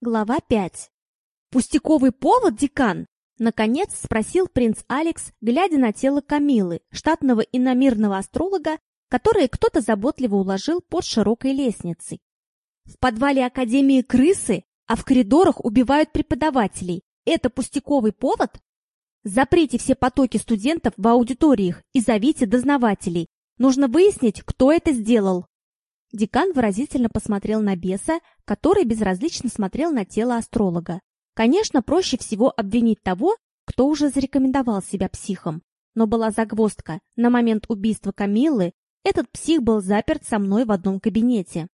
Глава 5. «Пустяковый повод, декан?» Наконец спросил принц Алекс, глядя на тело Камилы, штатного иномирного астролога, которое кто-то заботливо уложил под широкой лестницей. «В подвале Академии крысы, а в коридорах убивают преподавателей. Это пустяковый повод?» «Заприте все потоки студентов в аудиториях и зовите дознавателей. Нужно выяснить, кто это сделал». Декан выразительно посмотрел на беса, который безразлично смотрел на тело астролога. Конечно, проще всего обвинить того, кто уже зарекомендовал себя психом. Но была загвоздка. На момент убийства Камиллы этот псих был заперт со мной в одном кабинете.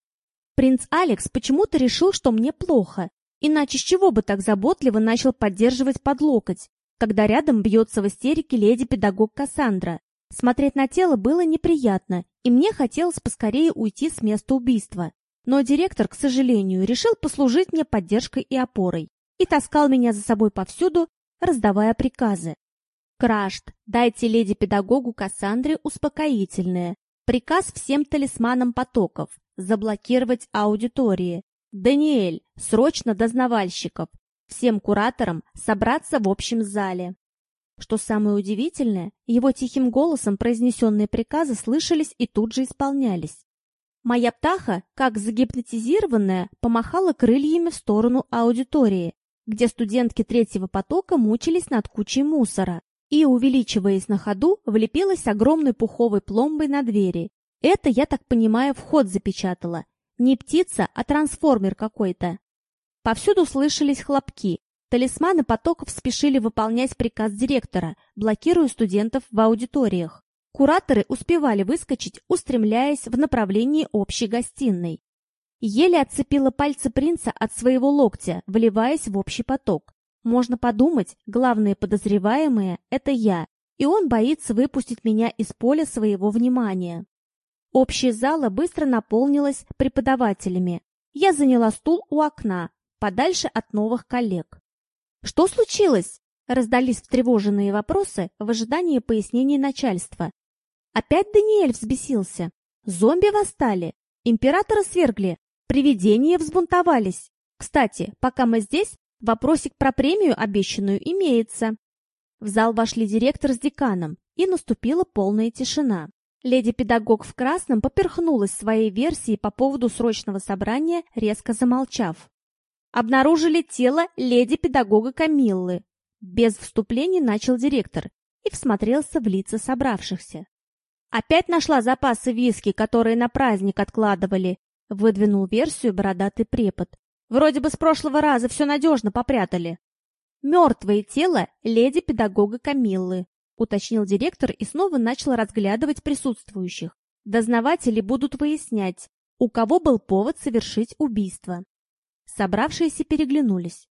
Принц Алекс почему-то решил, что мне плохо. Иначе с чего бы так заботливо начал поддерживать под локоть, когда рядом бьется в истерике леди-педагог Кассандра. Смотреть на тело было неприятно, и мне хотелось поскорее уйти с места убийства. Но директор, к сожалению, решил послужить мне поддержкой и опорой и таскал меня за собой повсюду, раздавая приказы. Крашт, дайте леди-педагогу Кассандре успокоительное. Приказ всем талисманам потоков. Заблокировать аудитории. Даниэль, срочно дознавальщиков. Всем кураторам собраться в общем зале. Что самое удивительное, его тихим голосом произнесенные приказы слышались и тут же исполнялись. Моя птаха, как загипнотизированная, помахала крыльями в сторону аудитории, где студентки третьего потока мучились над кучей мусора, и, увеличиваясь на ходу, влепилась огромной пуховой пломбой на двери. Это, я так понимаю, вход запечатала. Не птица, а трансформер какой-то. Повсюду слышались хлопки, Талисманы потоков спешили выполнять приказ директора, блокируя студентов в аудиториях. Кураторы успевали выскочить, устремляясь в направлении общей гостиной. Еле отцепила пальцы принца от своего локтя, вливаясь в общий поток. Можно подумать, главные подозреваемые – это я, и он боится выпустить меня из поля своего внимания. Общая зала быстро наполнилась преподавателями. Я заняла стул у окна, подальше от новых коллег. «Что случилось?» — раздались встревоженные вопросы в ожидании пояснений начальства. Опять Даниэль взбесился. Зомби восстали, императора свергли, привидения взбунтовались. Кстати, пока мы здесь, вопросик про премию обещанную имеется. В зал вошли директор с деканом, и наступила полная тишина. Леди-педагог в красном поперхнулась своей версией по поводу срочного собрания, резко замолчав обнаружили тело леди-педагога Камиллы. Без вступлений начал директор и всмотрелся в лица собравшихся. Опять нашла запасы виски, которые на праздник откладывали, выдвинул версию бородатый препод. Вроде бы с прошлого раза все надежно попрятали. Мертвое тело леди-педагога Камиллы, уточнил директор и снова начал разглядывать присутствующих. Дознаватели будут выяснять, у кого был повод совершить убийство. Собравшиеся переглянулись.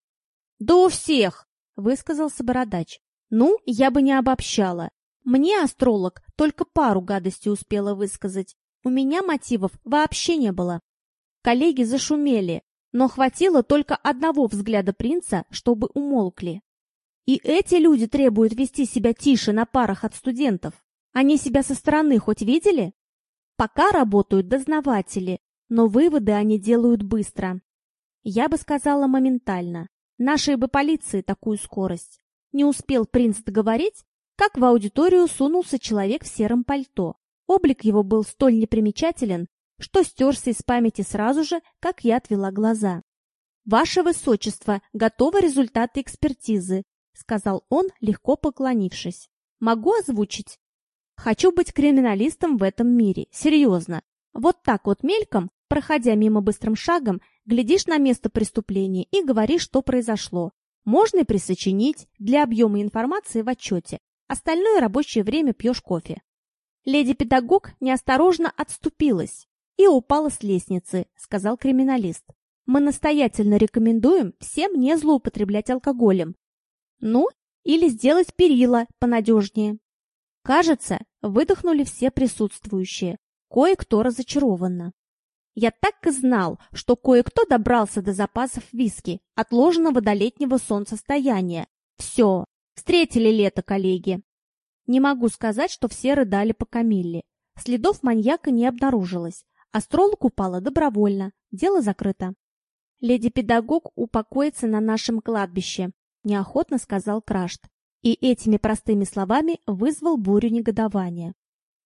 «Да у всех!» — высказался бородач. «Ну, я бы не обобщала. Мне астролог только пару гадостей успела высказать. У меня мотивов вообще не было». Коллеги зашумели, но хватило только одного взгляда принца, чтобы умолкли. И эти люди требуют вести себя тише на парах от студентов. Они себя со стороны хоть видели? Пока работают дознаватели, но выводы они делают быстро. Я бы сказала моментально. Нашей бы полиции такую скорость. Не успел принц договорить, как в аудиторию сунулся человек в сером пальто. Облик его был столь непримечателен, что стерся из памяти сразу же, как я отвела глаза. «Ваше Высочество, готовы результаты экспертизы», — сказал он, легко поклонившись. «Могу озвучить?» «Хочу быть криминалистом в этом мире, серьезно. Вот так вот мельком, проходя мимо быстрым шагом, глядишь на место преступления и говоришь, что произошло. Можно и присочинить для объема информации в отчете. Остальное рабочее время пьешь кофе. Леди-педагог неосторожно отступилась и упала с лестницы, сказал криминалист. Мы настоятельно рекомендуем всем не злоупотреблять алкоголем. Ну, или сделать перила понадежнее. Кажется, выдохнули все присутствующие. Кое-кто разочарованно. Я так и знал, что кое-кто добрался до запасов виски, отложенного до летнего солнцестояния. Все, встретили лето, коллеги. Не могу сказать, что все рыдали по Камилле. Следов маньяка не обнаружилось. Астролог упала добровольно. Дело закрыто. Леди-педагог упокоится на нашем кладбище, неохотно сказал Крашт. И этими простыми словами вызвал бурю негодования.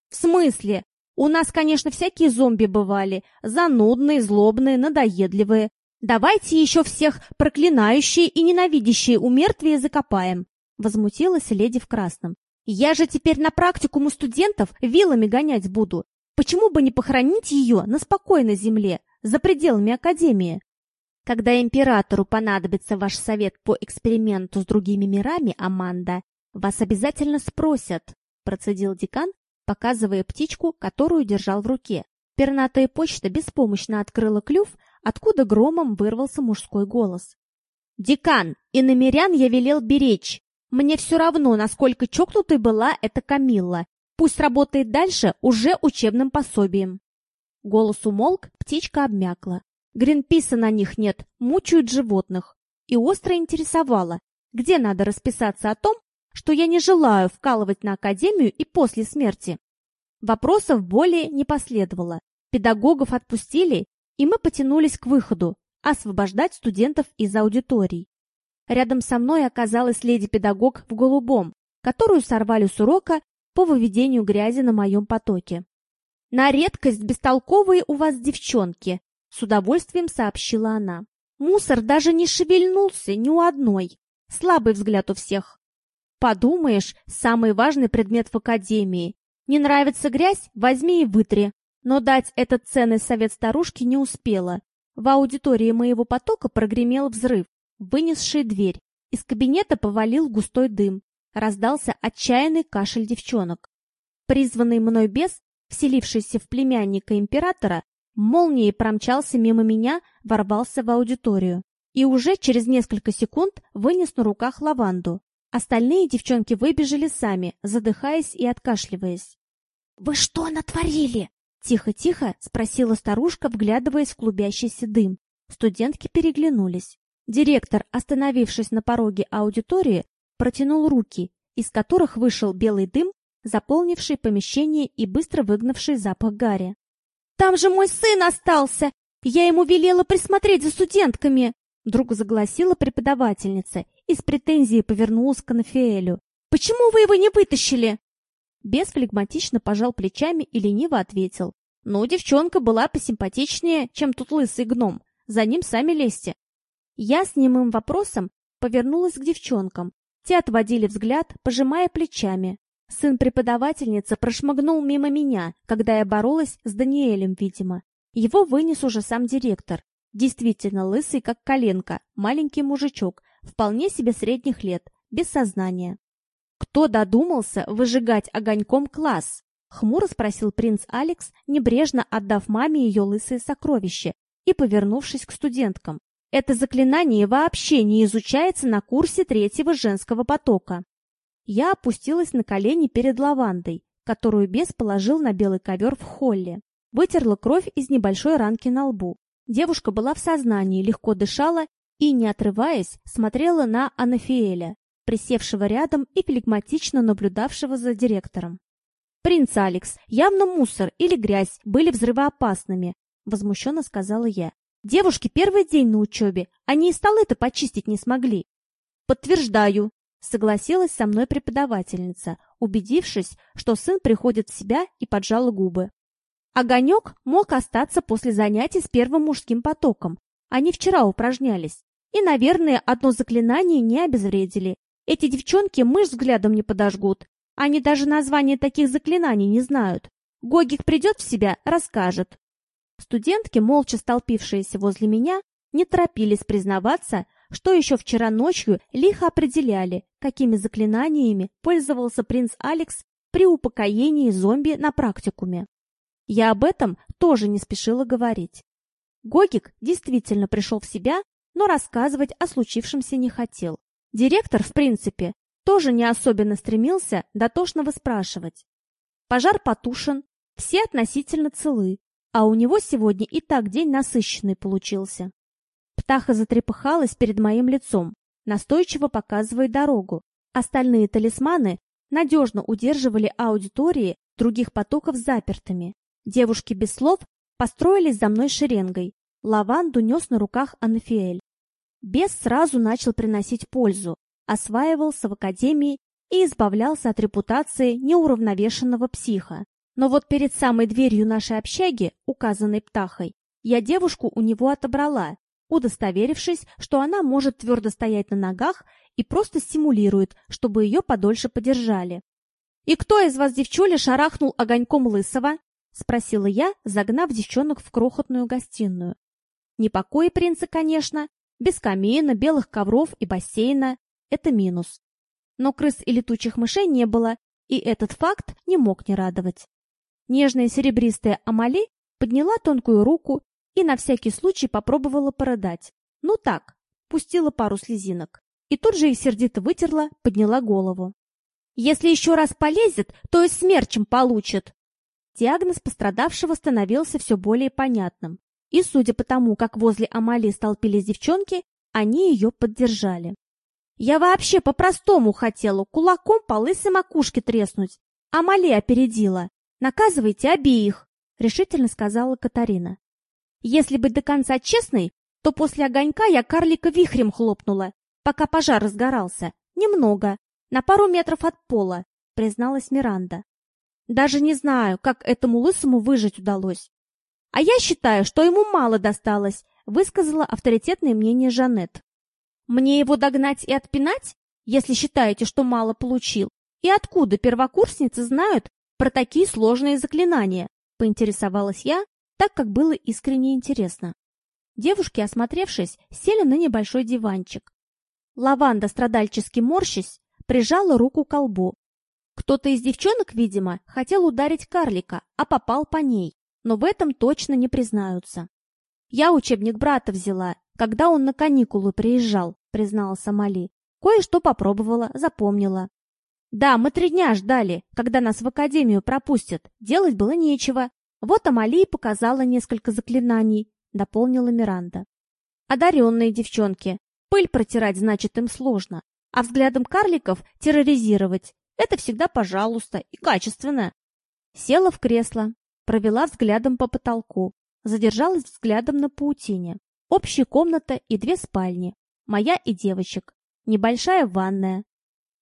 В смысле? У нас, конечно, всякие зомби бывали, занудные, злобные, надоедливые. Давайте еще всех проклинающие и ненавидящие у мертвия закопаем, возмутилась леди в красном. Я же теперь на практикум у студентов вилами гонять буду. Почему бы не похоронить ее на спокойной земле, за пределами академии? Когда императору понадобится ваш совет по эксперименту с другими мирами, Аманда, вас обязательно спросят, процедил декан, показывая птичку, которую держал в руке. Пернатая почта беспомощно открыла клюв, откуда громом вырвался мужской голос. «Декан, и намерян я велел беречь. Мне все равно, насколько чокнутой была эта Камилла. Пусть работает дальше уже учебным пособием». Голос умолк, птичка обмякла. Гринписа на них нет, мучают животных. И остро интересовало, где надо расписаться о том, что я не желаю вкалывать на академию и после смерти. Вопросов более не последовало. Педагогов отпустили, и мы потянулись к выходу, освобождать студентов из аудиторий. Рядом со мной оказалась леди-педагог в голубом, которую сорвали с урока по выведению грязи на моем потоке. «На редкость бестолковые у вас девчонки», — с удовольствием сообщила она. «Мусор даже не шевельнулся ни у одной. Слабый взгляд у всех. Подумаешь, самый важный предмет в академии. Не нравится грязь? Возьми и вытри. Но дать этот ценный совет старушке не успела. В аудитории моего потока прогремел взрыв, вынесший дверь. Из кабинета повалил густой дым. Раздался отчаянный кашель девчонок. Призванный мной бес, вселившийся в племянника императора, молнией промчался мимо меня, ворвался в аудиторию. И уже через несколько секунд вынес на руках лаванду. Остальные девчонки выбежали сами, задыхаясь и откашливаясь. «Вы что натворили?» Тихо-тихо спросила старушка, вглядываясь в клубящийся дым. Студентки переглянулись. Директор, остановившись на пороге аудитории, протянул руки, из которых вышел белый дым, заполнивший помещение и быстро выгнавший запах гари. «Там же мой сын остался! Я ему велела присмотреть за студентками!» Вдруг загласила преподавательница и с претензией повернулась к Анафиэлю. «Почему вы его не вытащили?» Бес флегматично пожал плечами и лениво ответил. «Ну, девчонка была посимпатичнее, чем тут лысый гном. За ним сами лезьте». Я с немым вопросом повернулась к девчонкам. Те отводили взгляд, пожимая плечами. Сын преподавательницы прошмыгнул мимо меня, когда я боролась с Даниэлем, видимо. Его вынес уже сам директор. Действительно лысый, как коленка, маленький мужичок, вполне себе средних лет, без сознания. «Кто додумался выжигать огоньком класс?» — хмуро спросил принц Алекс, небрежно отдав маме ее лысое сокровище и повернувшись к студенткам. «Это заклинание вообще не изучается на курсе третьего женского потока». Я опустилась на колени перед лавандой, которую бес положил на белый ковер в холле. Вытерла кровь из небольшой ранки на лбу. Девушка была в сознании, легко дышала и, не отрываясь, смотрела на Анафиэля, присевшего рядом и флегматично наблюдавшего за директором. «Принц Алекс, явно мусор или грязь были взрывоопасными», — возмущенно сказала я. «Девушки первый день на учебе, они и столы-то почистить не смогли». «Подтверждаю», — согласилась со мной преподавательница, убедившись, что сын приходит в себя и поджала губы. Огонек мог остаться после занятий с первым мужским потоком. Они вчера упражнялись. И, наверное, одно заклинание не обезвредили. Эти девчонки мышь взглядом не подожгут. Они даже название таких заклинаний не знают. Гогик придет в себя, расскажет. Студентки, молча столпившиеся возле меня, не торопились признаваться, что еще вчера ночью лихо определяли, какими заклинаниями пользовался принц Алекс при упокоении зомби на практикуме. Я об этом тоже не спешила говорить. Гогик действительно пришел в себя, но рассказывать о случившемся не хотел. Директор, в принципе, тоже не особенно стремился дотошно выспрашивать. Пожар потушен, все относительно целы, а у него сегодня и так день насыщенный получился. Птаха затрепыхалась перед моим лицом, настойчиво показывая дорогу. Остальные талисманы надежно удерживали аудитории других потоков запертыми. Девушки без слов построились за мной шеренгой. Лаванду нес на руках Анафиэль. Бес сразу начал приносить пользу, осваивался в академии и избавлялся от репутации неуравновешенного психа. Но вот перед самой дверью нашей общаги, указанной птахой, я девушку у него отобрала, удостоверившись, что она может твердо стоять на ногах и просто стимулирует, чтобы ее подольше подержали. «И кто из вас, девчули, шарахнул огоньком лысого?» — спросила я, загнав девчонок в крохотную гостиную. Не покои принца, конечно, без камина, белых ковров и бассейна — это минус. Но крыс и летучих мышей не было, и этот факт не мог не радовать. Нежная серебристая Амали подняла тонкую руку и на всякий случай попробовала порыдать. Ну так, пустила пару слезинок. И тут же их сердито вытерла, подняла голову. «Если еще раз полезет, то и смерчем получит!» Диагноз пострадавшего становился все более понятным. И, судя по тому, как возле Амали столпились девчонки, они ее поддержали. «Я вообще по-простому хотела кулаком по лысой макушке треснуть. Амали опередила. Наказывайте обеих!» — решительно сказала Катарина. Если быть до конца честной, то после огонька я карлика вихрем хлопнула, пока пожар разгорался. Немного, на пару метров от пола, призналась Миранда. Даже не знаю, как этому лысому выжить удалось. А я считаю, что ему мало досталось, высказала авторитетное мнение Жанет. Мне его догнать и отпинать, если считаете, что мало получил? И откуда первокурсницы знают про такие сложные заклинания? Поинтересовалась я, так как было искренне интересно. Девушки, осмотревшись, сели на небольшой диванчик. Лаванда, страдальчески морщась, прижала руку к колбу. Кто-то из девчонок, видимо, хотел ударить карлика, а попал по ней, но в этом точно не признаются. «Я учебник брата взяла, когда он на каникулы приезжал», призналась Амали. «Кое-что попробовала, запомнила». «Да, мы три дня ждали, когда нас в академию пропустят. Делать было нечего. Вот Амалия показала несколько заклинаний, дополнила Миранда. Одаренные девчонки. Пыль протирать, значит, им сложно. А взглядом карликов терроризировать – это всегда пожалуйста и качественно. Села в кресло, провела взглядом по потолку, задержалась взглядом на паутине. Общая комната и две спальни. Моя и девочек. Небольшая ванная.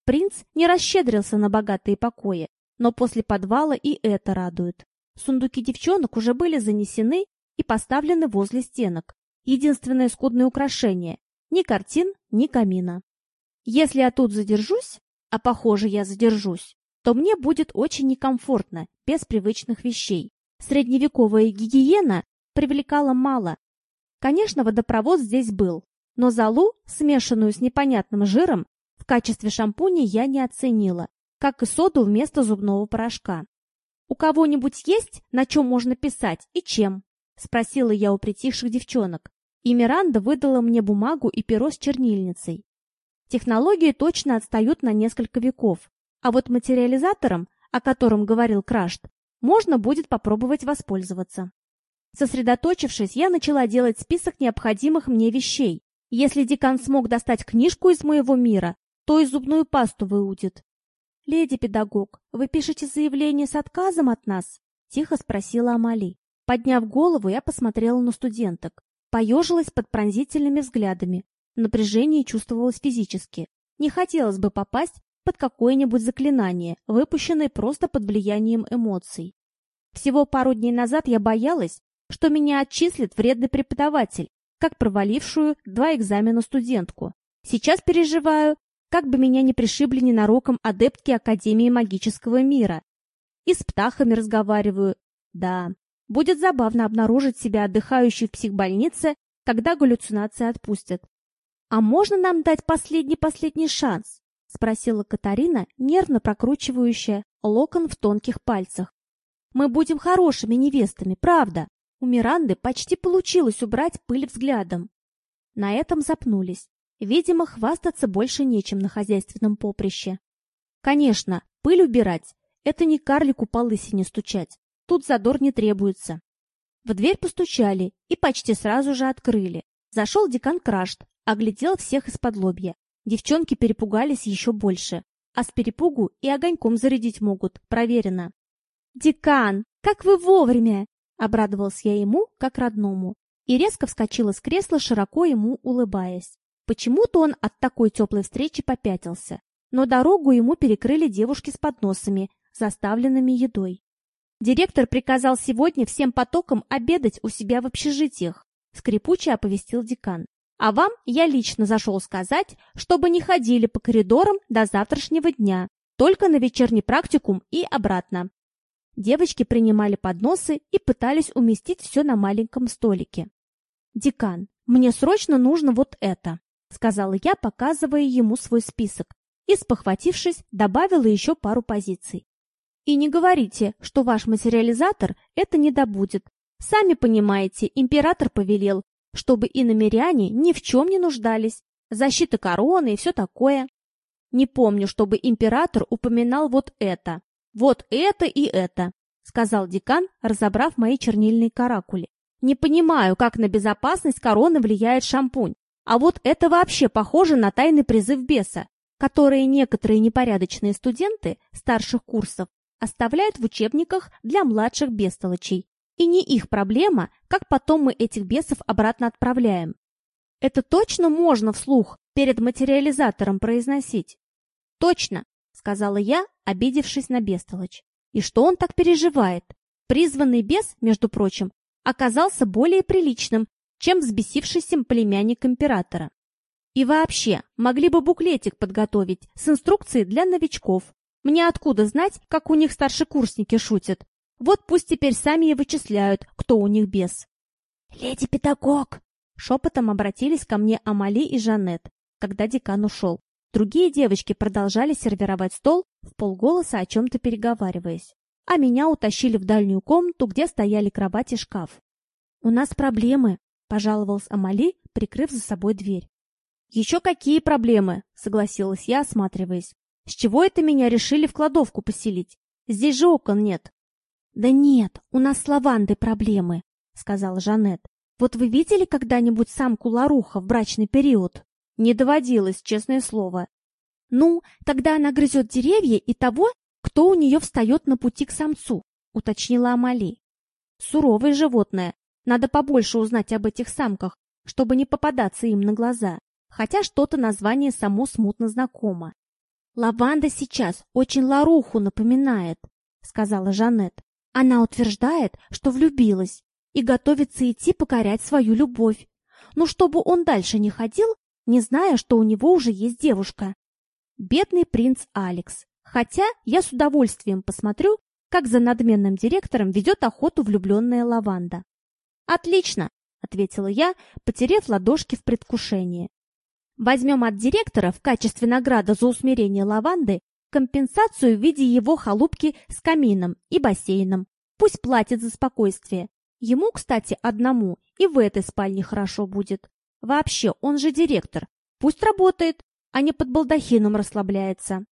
Принц не расщедрился на богатые покои, но после подвала и это радует. Сундуки девчонок уже были занесены и поставлены возле стенок. Единственное скудное украшение – ни картин, ни камина. Если я тут задержусь, а похоже я задержусь, то мне будет очень некомфортно, без привычных вещей. Средневековая гигиена привлекала мало. Конечно, водопровод здесь был, но залу, смешанную с непонятным жиром, в качестве шампуня я не оценила, как и соду вместо зубного порошка. «У кого-нибудь есть, на чем можно писать и чем?» — спросила я у притихших девчонок. И Миранда выдала мне бумагу и перо с чернильницей. Технологии точно отстают на несколько веков, а вот материализатором, о котором говорил Крашт, можно будет попробовать воспользоваться. Сосредоточившись, я начала делать список необходимых мне вещей. Если декан смог достать книжку из моего мира, то и зубную пасту выудит. «Леди педагог, вы пишете заявление с отказом от нас?» — тихо спросила Амали. Подняв голову, я посмотрела на студенток. Поежилась под пронзительными взглядами. Напряжение чувствовалось физически. Не хотелось бы попасть под какое-нибудь заклинание, выпущенное просто под влиянием эмоций. Всего пару дней назад я боялась, что меня отчислит вредный преподаватель, как провалившую два экзамена студентку. Сейчас переживаю, как бы меня не пришибли ненароком адептки Академии магического мира. И с птахами разговариваю. Да, будет забавно обнаружить себя отдыхающей в психбольнице, когда галлюцинации отпустят. «А можно нам дать последний-последний шанс?» — спросила Катарина, нервно прокручивающая локон в тонких пальцах. «Мы будем хорошими невестами, правда?» У Миранды почти получилось убрать пыль взглядом. На этом запнулись. Видимо, хвастаться больше нечем на хозяйственном поприще. Конечно, пыль убирать — это не карлику по лысине стучать. Тут задор не требуется. В дверь постучали и почти сразу же открыли. Зашел декан Крашт, оглядел всех из-под лобья. Девчонки перепугались еще больше. А с перепугу и огоньком зарядить могут, проверено. «Декан, как вы вовремя!» — обрадовался я ему, как родному. и резко вскочила с кресла, широко ему улыбаясь. Почему-то он от такой теплой встречи попятился, но дорогу ему перекрыли девушки с подносами, заставленными едой. Директор приказал сегодня всем потокам обедать у себя в общежитиях, скрипуче оповестил декан. А вам я лично зашел сказать, чтобы не ходили по коридорам до завтрашнего дня, только на вечерний практикум и обратно. Девочки принимали подносы и пытались уместить все на маленьком столике. «Декан, мне срочно нужно вот это», — сказала я, показывая ему свой список, и, спохватившись, добавила еще пару позиций. «И не говорите, что ваш материализатор это не добудет. Сами понимаете, император повелел, чтобы и намеряне ни в чем не нуждались, защита короны и все такое. Не помню, чтобы император упоминал вот это. Вот это и это, сказал декан, разобрав мои чернильные каракули. Не понимаю, как на безопасность короны влияет шампунь. А вот это вообще похоже на тайный призыв беса, который некоторые непорядочные студенты старших курсов оставляют в учебниках для младших бестолочей. И не их проблема, как потом мы этих бесов обратно отправляем. Это точно можно вслух перед материализатором произносить? Точно, сказала я, обидевшись на бестолочь. И что он так переживает? Призванный бес, между прочим, оказался более приличным, чем взбесившийся племянник императора. И вообще, могли бы буклетик подготовить с инструкцией для новичков. Мне откуда знать, как у них старшекурсники шутят? Вот пусть теперь сами и вычисляют, кто у них бес. «Леди педагог!» Шепотом обратились ко мне Амали и Жанет, когда декан ушел. Другие девочки продолжали сервировать стол, в полголоса о чем-то переговариваясь. А меня утащили в дальнюю комнату, где стояли кровать и шкаф. «У нас проблемы», — пожаловалась Амали, прикрыв за собой дверь. «Еще какие проблемы?» — согласилась я, осматриваясь. «С чего это меня решили в кладовку поселить? Здесь же окон нет». «Да нет, у нас с лавандой проблемы», — сказала Жанет. «Вот вы видели когда-нибудь самку ларуха в брачный период?» «Не доводилось, честное слово». «Ну, тогда она грызет деревья и того, кто у нее встает на пути к самцу», — уточнила Амали. «Суровое животное. Надо побольше узнать об этих самках, чтобы не попадаться им на глаза, хотя что-то название само смутно знакомо. «Лаванда сейчас очень ларуху напоминает», — сказала Жанет. Она утверждает, что влюбилась и готовится идти покорять свою любовь. Но чтобы он дальше не ходил, не зная, что у него уже есть девушка. Бедный принц Алекс. Хотя я с удовольствием посмотрю, как за надменным директором ведет охоту влюбленная лаванда. «Отлично!» — ответила я, потерев ладошки в предвкушении. «Возьмем от директора в качестве награды за усмирение лаванды компенсацию в виде его халупки с камином и бассейном. Пусть платит за спокойствие. Ему, кстати, одному и в этой спальне хорошо будет. Вообще, он же директор. Пусть работает, а не под балдахином расслабляется.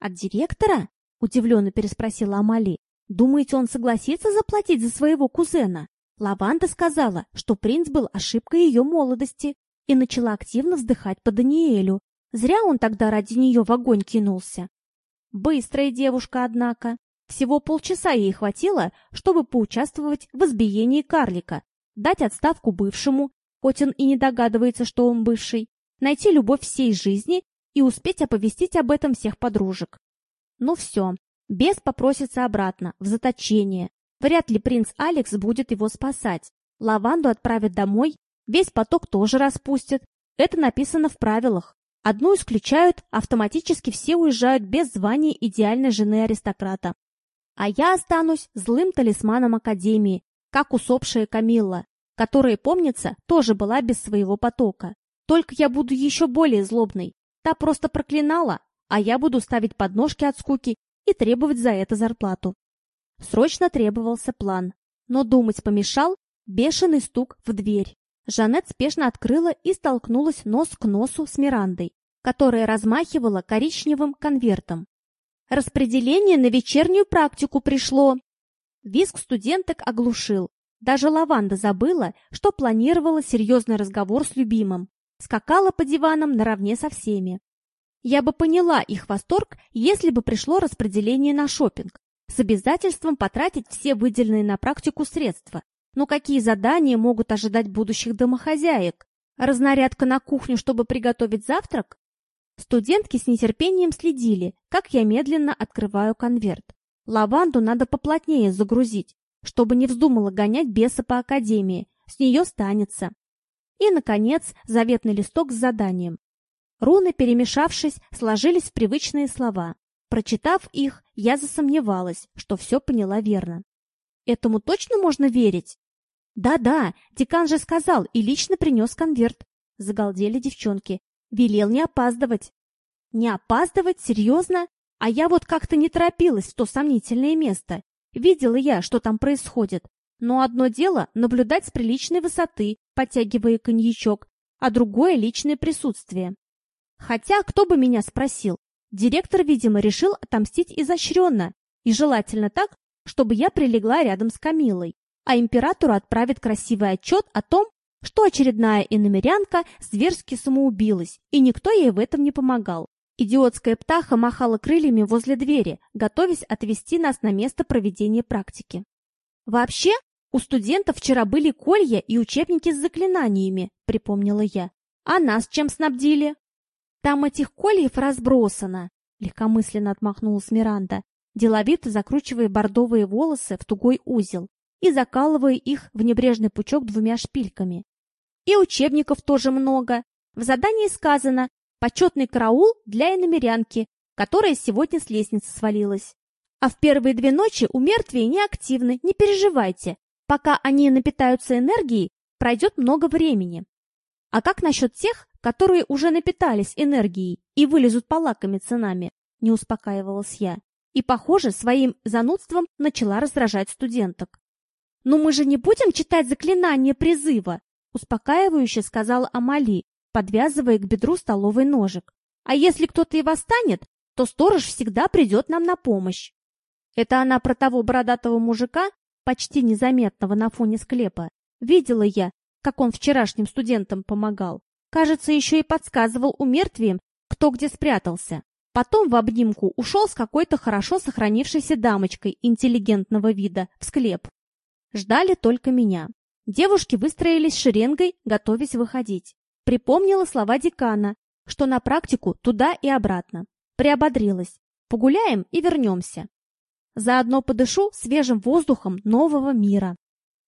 От директора? Удивленно переспросила Амали. Думаете, он согласится заплатить за своего кузена? Лаванда сказала, что принц был ошибкой ее молодости и начала активно вздыхать по Даниэлю. Зря он тогда ради нее в огонь кинулся. Быстрая девушка, однако. Всего полчаса ей хватило, чтобы поучаствовать в избиении карлика, дать отставку бывшему, хоть он и не догадывается, что он бывший, найти любовь всей жизни и успеть оповестить об этом всех подружек. Ну все, бес попросится обратно, в заточение. Вряд ли принц Алекс будет его спасать. Лаванду отправят домой, весь поток тоже распустят. Это написано в правилах. Одну исключают, автоматически все уезжают без звания идеальной жены аристократа. А я останусь злым талисманом Академии, как усопшая Камилла, которая, помнится, тоже была без своего потока. Только я буду еще более злобной. Та просто проклинала, а я буду ставить подножки от скуки и требовать за это зарплату. Срочно требовался план, но думать помешал бешеный стук в дверь. Жанет спешно открыла и столкнулась нос к носу с Мирандой, которая размахивала коричневым конвертом. Распределение на вечернюю практику пришло. Виск студенток оглушил. Даже Лаванда забыла, что планировала серьезный разговор с любимым. Скакала по диванам наравне со всеми. Я бы поняла их восторг, если бы пришло распределение на шопинг с обязательством потратить все выделенные на практику средства. Но какие задания могут ожидать будущих домохозяек? Разнарядка на кухню, чтобы приготовить завтрак? Студентки с нетерпением следили, как я медленно открываю конверт. Лаванду надо поплотнее загрузить, чтобы не вздумала гонять беса по академии, с нее станется. И, наконец, заветный листок с заданием. Руны, перемешавшись, сложились в привычные слова. Прочитав их, я засомневалась, что все поняла верно. Этому точно можно верить? Да-да, декан же сказал и лично принес конверт. Загалдели девчонки. Велел не опаздывать. Не опаздывать? Серьезно? А я вот как-то не торопилась в то сомнительное место. Видела я, что там происходит. Но одно дело наблюдать с приличной высоты, подтягивая коньячок, а другое — личное присутствие. Хотя, кто бы меня спросил, директор, видимо, решил отомстить изощренно, и желательно так, чтобы я прилегла рядом с Камилой, а императору отправит красивый отчет о том, что очередная иномерянка зверски самоубилась, и никто ей в этом не помогал. Идиотская птаха махала крыльями возле двери, готовясь отвезти нас на место проведения практики. Вообще, у студентов вчера были колья и учебники с заклинаниями, припомнила я. А нас чем снабдили? Там этих кольев разбросано, легкомысленно отмахнулась Миранда, деловито закручивая бордовые волосы в тугой узел и закалывая их в небрежный пучок двумя шпильками. И учебников тоже много. В задании сказано «Почетный караул для иномерянки», которая сегодня с лестницы свалилась. А в первые две ночи у мертвей неактивны, не переживайте. Пока они напитаются энергией, пройдет много времени. А как насчет тех, которые уже напитались энергией и вылезут полакомиться нами? Не успокаивалась я. И, похоже, своим занудством начала раздражать студенток. «Но мы же не будем читать заклинание призыва!» успокаивающе сказала Амали, подвязывая к бедру столовый ножик. «А если кто-то и восстанет, то сторож всегда придет нам на помощь». Это она про того бородатого мужика, почти незаметного на фоне склепа. Видела я, как он вчерашним студентам помогал. Кажется, еще и подсказывал умертвием, кто где спрятался. Потом в обнимку ушел с какой-то хорошо сохранившейся дамочкой интеллигентного вида в склеп. Ждали только меня. Девушки выстроились шеренгой, готовясь выходить. Припомнила слова декана, что на практику туда и обратно. Приободрилась. Погуляем и вернемся. Заодно подышу свежим воздухом нового мира.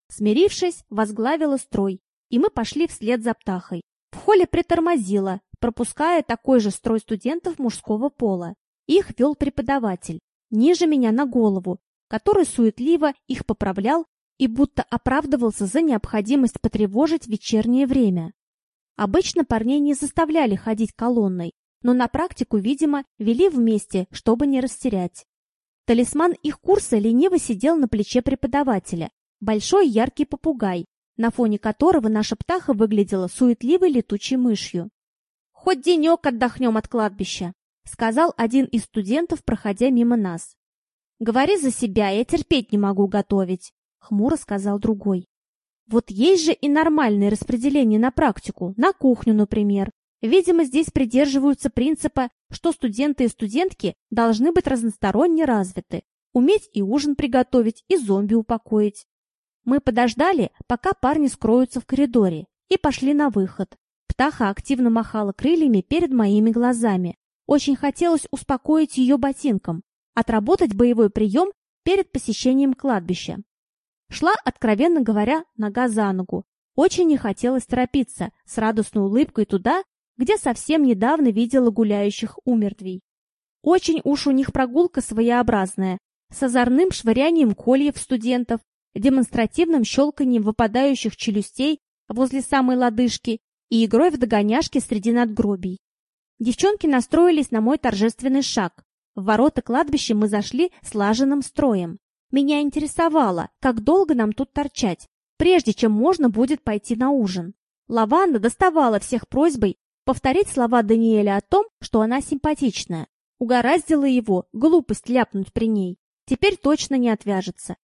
Смирившись, возглавила строй, и мы пошли вслед за птахой. В холле притормозила, пропуская такой же строй студентов мужского пола. Их вел преподаватель, ниже меня на голову, который суетливо их поправлял и будто оправдывался за необходимость потревожить вечернее время. Обычно парней не заставляли ходить колонной, но на практику, видимо, вели вместе, чтобы не растерять. Талисман их курса лениво сидел на плече преподавателя, большой яркий попугай, на фоне которого наша птаха выглядела суетливой летучей мышью. «Хоть денек отдохнем от кладбища», — сказал один из студентов, проходя мимо нас. «Говори за себя, я терпеть не могу готовить», — хмуро сказал другой. «Вот есть же и нормальное распределение на практику, на кухню, например. Видимо, здесь придерживаются принципа, что студенты и студентки должны быть разносторонне развиты, уметь и ужин приготовить, и зомби упокоить. Мы подождали, пока парни скроются в коридоре, и пошли на выход. Птаха активно махала крыльями перед моими глазами. Очень хотелось успокоить ее ботинком, отработать боевой прием перед посещением кладбища. Шла, откровенно говоря, нога за ногу. Очень не хотелось торопиться, с радостной улыбкой туда, где совсем недавно видела гуляющих умертвей. Очень уж у них прогулка своеобразная, с озорным швырянием кольев студентов, демонстративным щелканием выпадающих челюстей возле самой лодыжки и игрой в догоняшки среди надгробий. Девчонки настроились на мой торжественный шаг. В ворота кладбища мы зашли слаженным строем. Меня интересовало, как долго нам тут торчать, прежде чем можно будет пойти на ужин. Лаванда доставала всех просьбой повторить слова Даниэля о том, что она симпатичная. Угораздило его глупость ляпнуть при ней. Теперь точно не отвяжется.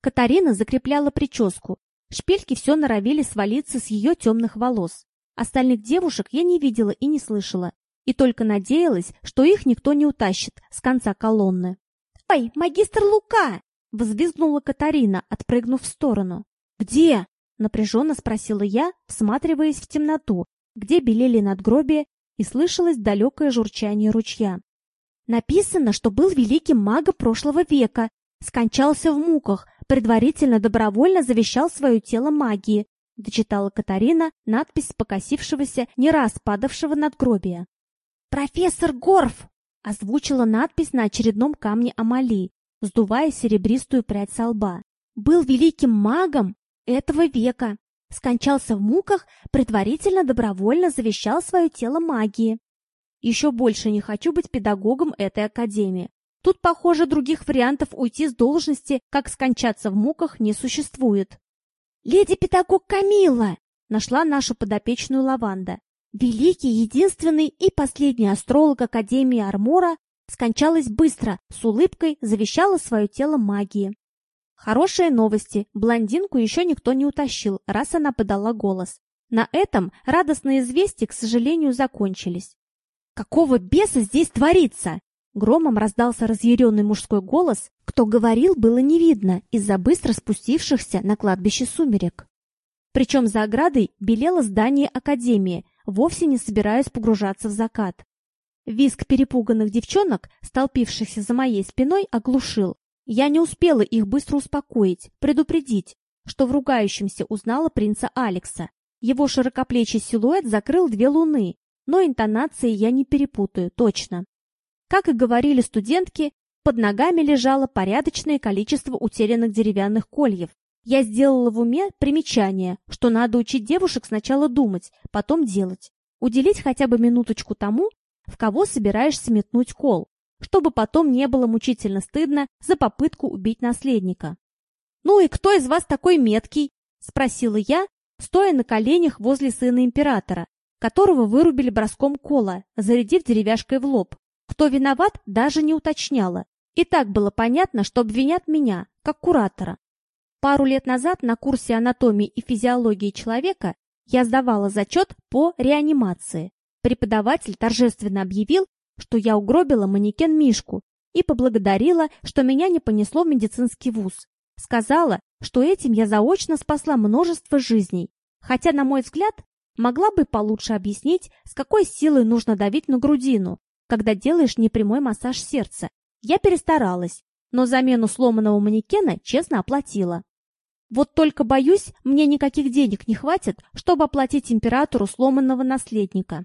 Катарина закрепляла прическу. Шпильки все норовили свалиться с ее темных волос. Остальных девушек я не видела и не слышала. И только надеялась, что их никто не утащит с конца колонны. «Ой, магистр Лука!» — взвизгнула Катарина, отпрыгнув в сторону. «Где?» — напряженно спросила я, всматриваясь в темноту, где белели надгробия и слышалось далекое журчание ручья. Написано, что был великим магом прошлого века, скончался в муках, предварительно добровольно завещал свое тело магии, дочитала Катарина надпись покосившегося, не раз падавшего надгробия. «Профессор Горф!» — озвучила надпись на очередном камне Амали, сдувая серебристую прядь со лба. «Был великим магом этого века. Скончался в муках, предварительно добровольно завещал свое тело магии. Еще больше не хочу быть педагогом этой академии. Тут, похоже, других вариантов уйти с должности, как скончаться в муках, не существует. «Леди-педагог Камила!» — нашла нашу подопечную Лаванда. Великий, единственный и последний астролог Академии Армора скончалась быстро, с улыбкой завещала свое тело магии. Хорошие новости. Блондинку еще никто не утащил, раз она подала голос. На этом радостные известия, к сожалению, закончились. «Какого беса здесь творится?» Громом раздался разъяренный мужской голос. Кто говорил, было не видно из-за быстро спустившихся на кладбище сумерек. Причем за оградой белело здание Академии, вовсе не собираясь погружаться в закат. Виск перепуганных девчонок, столпившихся за моей спиной, оглушил. Я не успела их быстро успокоить, предупредить, что в ругающемся узнала принца Алекса. Его широкоплечий силуэт закрыл две луны, но интонации я не перепутаю, точно. Как и говорили студентки, под ногами лежало порядочное количество утерянных деревянных кольев. Я сделала в уме примечание, что надо учить девушек сначала думать, потом делать. Уделить хотя бы минуточку тому, в кого собираешься метнуть кол чтобы потом не было мучительно стыдно за попытку убить наследника. «Ну и кто из вас такой меткий?» — спросила я, стоя на коленях возле сына императора, которого вырубили броском кола, зарядив деревяшкой в лоб. Кто виноват, даже не уточняла. И так было понятно, что обвинят меня, как куратора. Пару лет назад на курсе анатомии и физиологии человека я сдавала зачет по реанимации. Преподаватель торжественно объявил, что я угробила манекен Мишку и поблагодарила, что меня не понесло в медицинский вуз. Сказала, что этим я заочно спасла множество жизней, хотя, на мой взгляд, могла бы получше объяснить, с какой силой нужно давить на грудину, когда делаешь непрямой массаж сердца. Я перестаралась, но замену сломанного манекена честно оплатила. Вот только боюсь, мне никаких денег не хватит, чтобы оплатить императору сломанного наследника.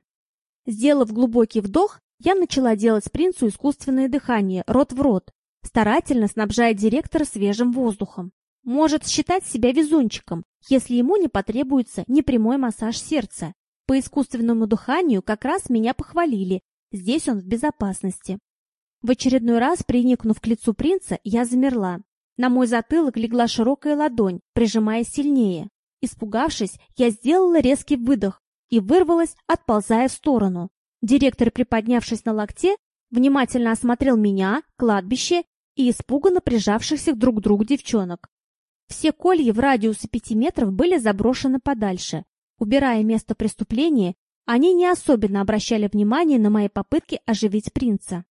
Сделав глубокий вдох, я начала делать принцу искусственное дыхание, рот в рот, старательно снабжая директора свежим воздухом. Может считать себя везунчиком, если ему не потребуется непрямой массаж сердца. По искусственному дыханию как раз меня похвалили, здесь он в безопасности. В очередной раз, приникнув к лицу принца, я замерла. На мой затылок легла широкая ладонь, прижимая сильнее. Испугавшись, я сделала резкий выдох и вырвалась, отползая в сторону. Директор, приподнявшись на локте, внимательно осмотрел меня, кладбище и испуганно прижавшихся друг к другу девчонок. Все колья в радиусе пяти метров были заброшены подальше. Убирая место преступления, они не особенно обращали внимание на мои попытки оживить принца.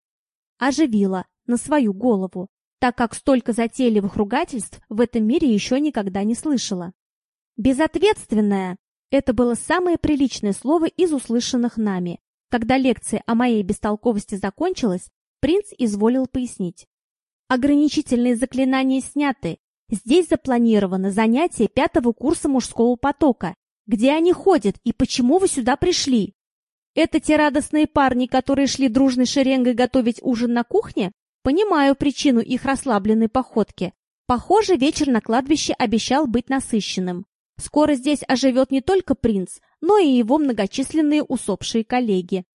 Оживила, на свою голову, так как столько затейливых ругательств в этом мире еще никогда не слышала. Безответственная – это было самое приличное слово из услышанных нами. Когда лекция о моей бестолковости закончилась, принц изволил пояснить. Ограничительные заклинания сняты. Здесь запланировано занятие пятого курса мужского потока. Где они ходят и почему вы сюда пришли? Это те радостные парни, которые шли дружной шеренгой готовить ужин на кухне? Понимаю причину их расслабленной походки. Похоже, вечер на кладбище обещал быть насыщенным. Скоро здесь оживет не только принц, но и его многочисленные усопшие коллеги.